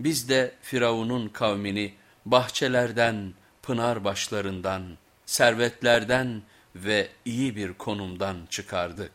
Biz de Firavun'un kavmini bahçelerden, pınar başlarından, servetlerden ve iyi bir konumdan çıkardık.